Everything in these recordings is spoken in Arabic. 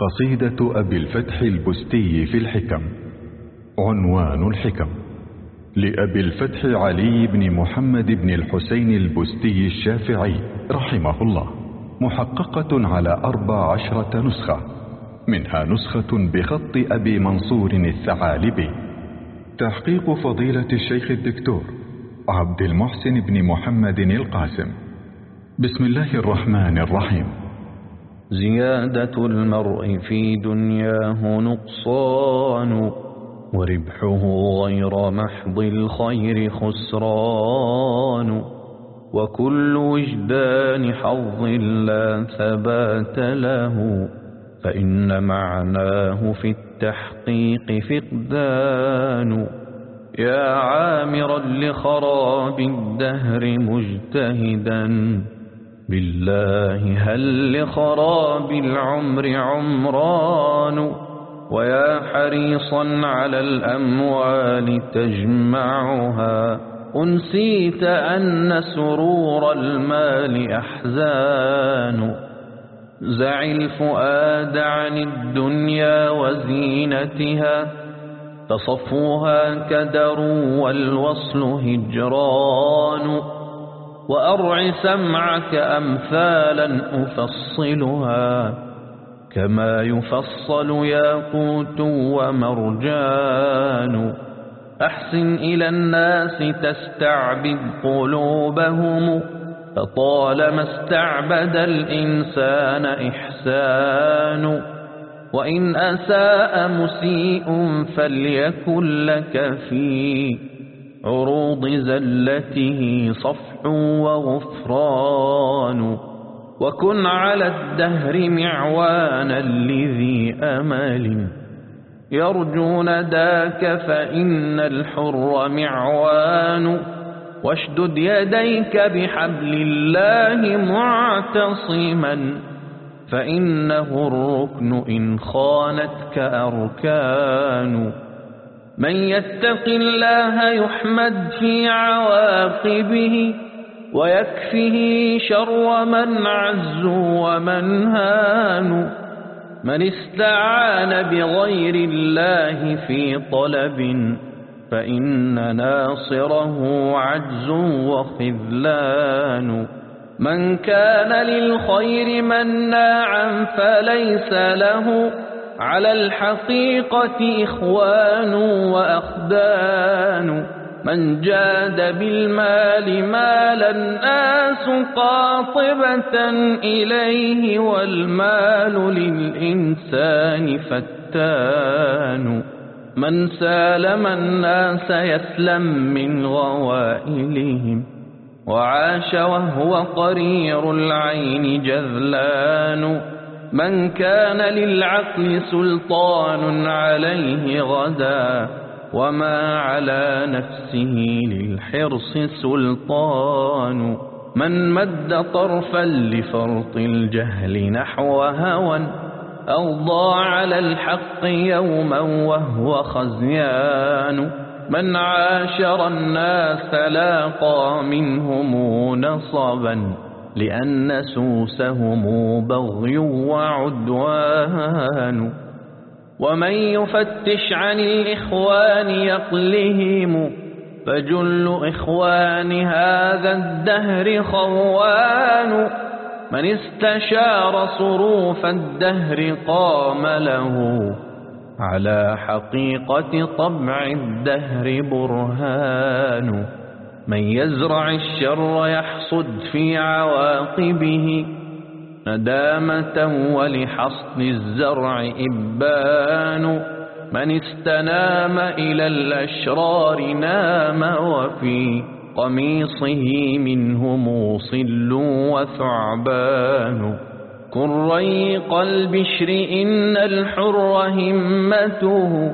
قصيدة أبي الفتح البستي في الحكم. عنوان الحكم. لأبي الفتح علي بن محمد بن الحسين البستي الشافعي رحمه الله. محققة على أربع عشرة نسخة. منها نسخة بخط أبي منصور الثعالبي. تحقيق فضيلة الشيخ الدكتور عبد المحسن بن محمد القاسم. بسم الله الرحمن الرحيم. زيادة المرء في دنياه نقصان وربحه غير محض الخير خسران. وكل وجدان حظ لا ثبات له فإن معناه في التحقيق فقدان. يا عامرا لخراب الدهر مجتهدا. بالله هل لخراب العمر عمران ويا حريصا على الأموال تجمعها أنسيت أن سرور المال أحزان زع الفؤاد عن الدنيا وزينتها فصفوها كدر والوصل هجران وأرع سمعك أمثالا أفصلها كما يفصل ياقوت ومرجان أحسن إلى الناس تستعبد قلوبهم فطالما استعبد الإنسان إحسان وإن أساء مسيء فليكن لك في عروض زلته وغفران. وكن على الدهر معوانا لذي أمل. يرجون ذاك فإن الحر معوان. واشدد يديك بحبل الله معتصما. فإنه الركن إن خانتك أركان. من يتق الله يحمد في عواقبه. ويكفه شر من عز ومن هان من استعان بغير الله في طلب فإن ناصره عجز وخذلان من كان للخير مناعا فليس له على الحقيقة إخوان وأخدان من جاد بالمال مال الناس قاطبة إليه والمال للإنسان فتان. من سالم الناس يسلم من غوائلهم وعاش وهو قرير العين جذلان. من كان للعقل سلطان عليه غدا وما على نفسه للحرص سلطان من مد طرفا لفرط الجهل نحو هوى أوضى على الحق يوما وهو خزيان من عاشر الناس لاقى منهم نصبا لأن سوسهم بغي وعدوان ومن يفتش عن الإخوان يقلهم فجل إخوان هذا الدهر خوان. من استشار صروف الدهر قام له. على حقيقة طبع الدهر برهان. من يزرع الشر يحصد في عواقبه ندامة ولحصد الزرع إبان من استنام إلى الأشرار نام وفي قميصه منهم صل وثعبان كن ريق البشر إن الحر همته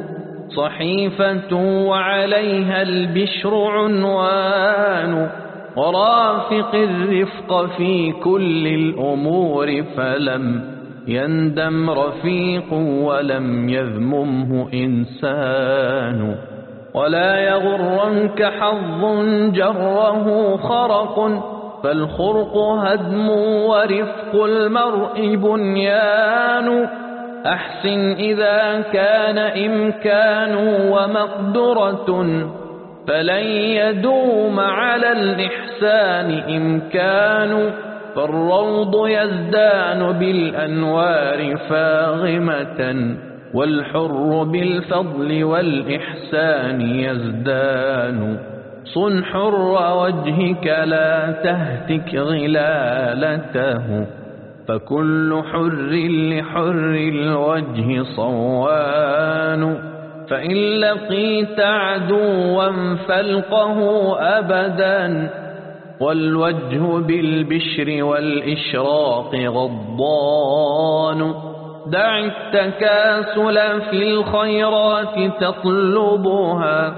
صحيفة وعليها البشر عنوان ورافق الرفق في كل الأمور فلم يندم رفيق ولم يذممه إنسان. ولا يغرنك حظ جره خرق فالخرق هدم ورفق المرء بنيان. أحسن إذا كان إمكان ومقدرة فلن يدوم على الإحسان إمكان فالروض يزدان بالأنوار فاغمة والحر بالفضل والإحسان يزدان صن حر وجهك لا تهتك غلالته فكل حر لحر الوجه صوان فإن لقيت عدوا فالقه أبدا والوجه بالبشر والإشراق غضان دع التكاسل في الخيرات تطلبها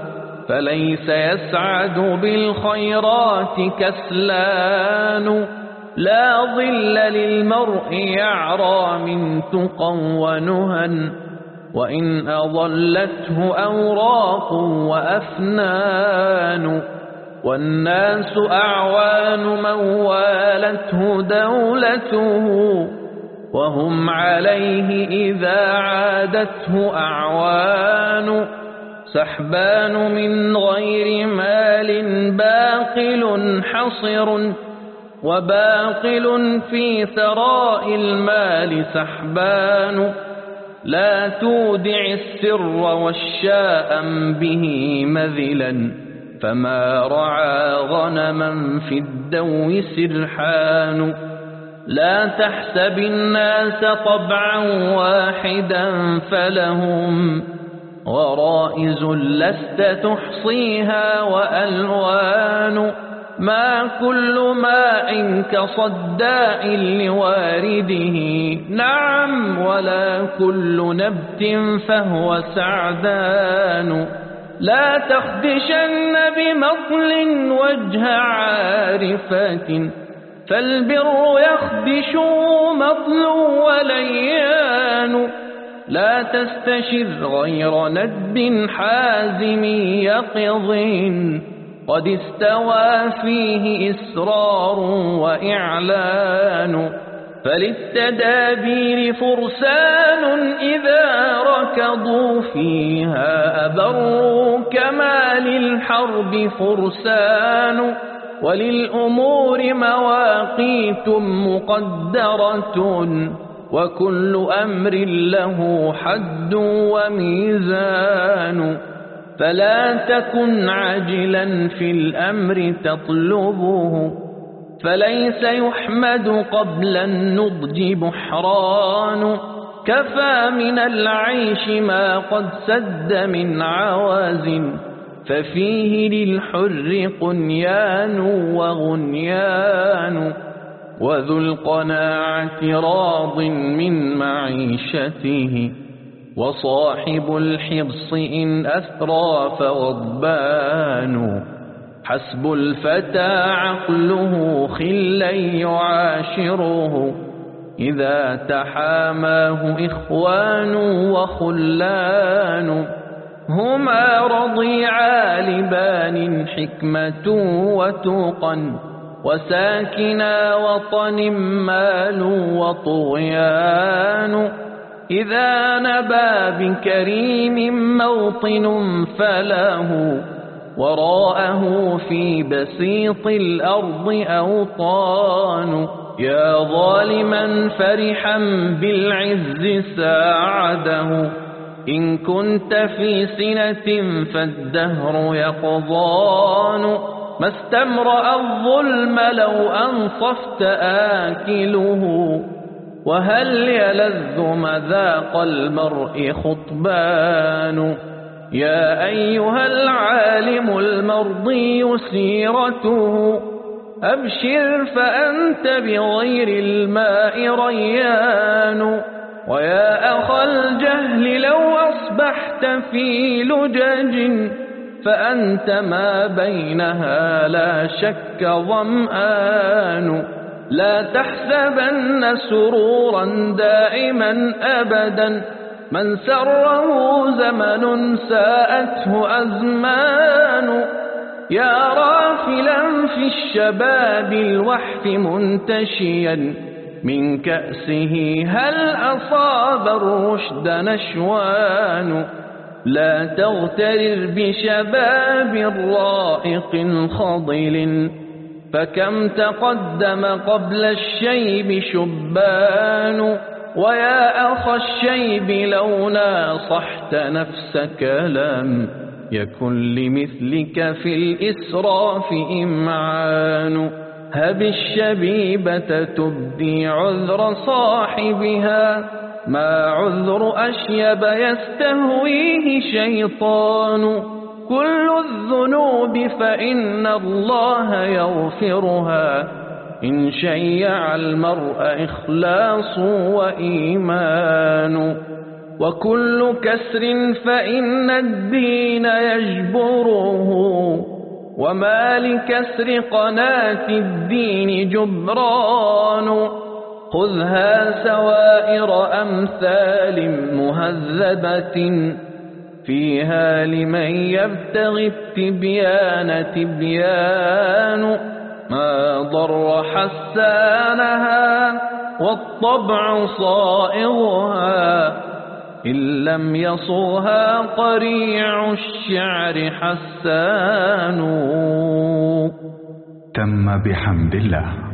فليس يسعد بالخيرات كسلان لا ظل للمرء يعرى من تقى ونهى وإن أضلته أوراق وأفنان والناس أعوان من والته دولته وهم عليه إذا عادته أعوان سحبان من غير مال باقل حصر وباقل في ثراء المال سحبان لا تودع السر والشاء به مذلا فما رعى غنما في الدو سرحان لا تحسب الناس طبعا واحدا فلهم غرائز لست تحصيها وألوان ما كل ماء كصداء لوارده. نعم ولا كل نبت فهو سعدان. لا تخدشن بمطل وجه عارفة فالبر يخدش مطل وليان. لا تستشر غير ند حازم يقظ قد استوى فيه إسرار وإعلان فللتدابير فرسان إذا ركضوا فيها أبروا كما للحرب فرسان وللأمور مواقيت مقدرة وكل أمر له حد وميزان فلا تكن عاجلا في الأمر تطلبه فليس يحمد قبل النضج بحران. كفى من العيش ما قد سد من عواز ففيه للحر قنيان وغنيان. وذو القناعة راض من معيشته. وصاحب الحرص إن أثرى فغضبان. حسب الفتى عقله خلا يعاشره. إذا تحاماه إخوان وخلان. هما رضيعا لبان حكمة وتوقا. وساكنا وطن مال وطغيان. إذا نبى بكريم موطن فله وراءه في بسيط الأرض أوطان. يا ظالما فرحا بالعز ساعده. إن كنت في سنة فالدهر يقضان. ما استمرأ الظلم لو أنصفت آكله. وهل يلذ مذاق المرء خطبان؟ يا أيها العالم المرضي سيرته أبشر فأنت بغير الماء ريان. ويا أخ الجهل لو أصبحت في لجج فأنت ما بينها لا شك ظمآن. لا تحسبن سرورا دائما أبدا من سره زمن ساءته أزمان يا رافلا في الشباب الوحف منتشيا من كأسه هل أصاب الرشد نشوان لا تغترر بشباب رائق خضل فكم تقدم قبل الشيب شبان ويا أخ الشيب لو ناصحت نفسك لم يكن لمثلك في الإسراف إمعان هب الشبيبة تبدي عذر صاحبها ما عذر أشيب يستهويه شيطان كل الذنوب فإن الله يغفرها. إن شيع المرء إخلاص وإيمان. وكل كسر فإن الدين يجبره. وما لكسر قناة الدين جبران. خذها سوائر أمثال مهذبة. فيها لمن يبتغي التبيان تبيان ما ضر حسانها والطبع صائغها إن لم يصوها قريع الشعر حسان. تم بحمد الله.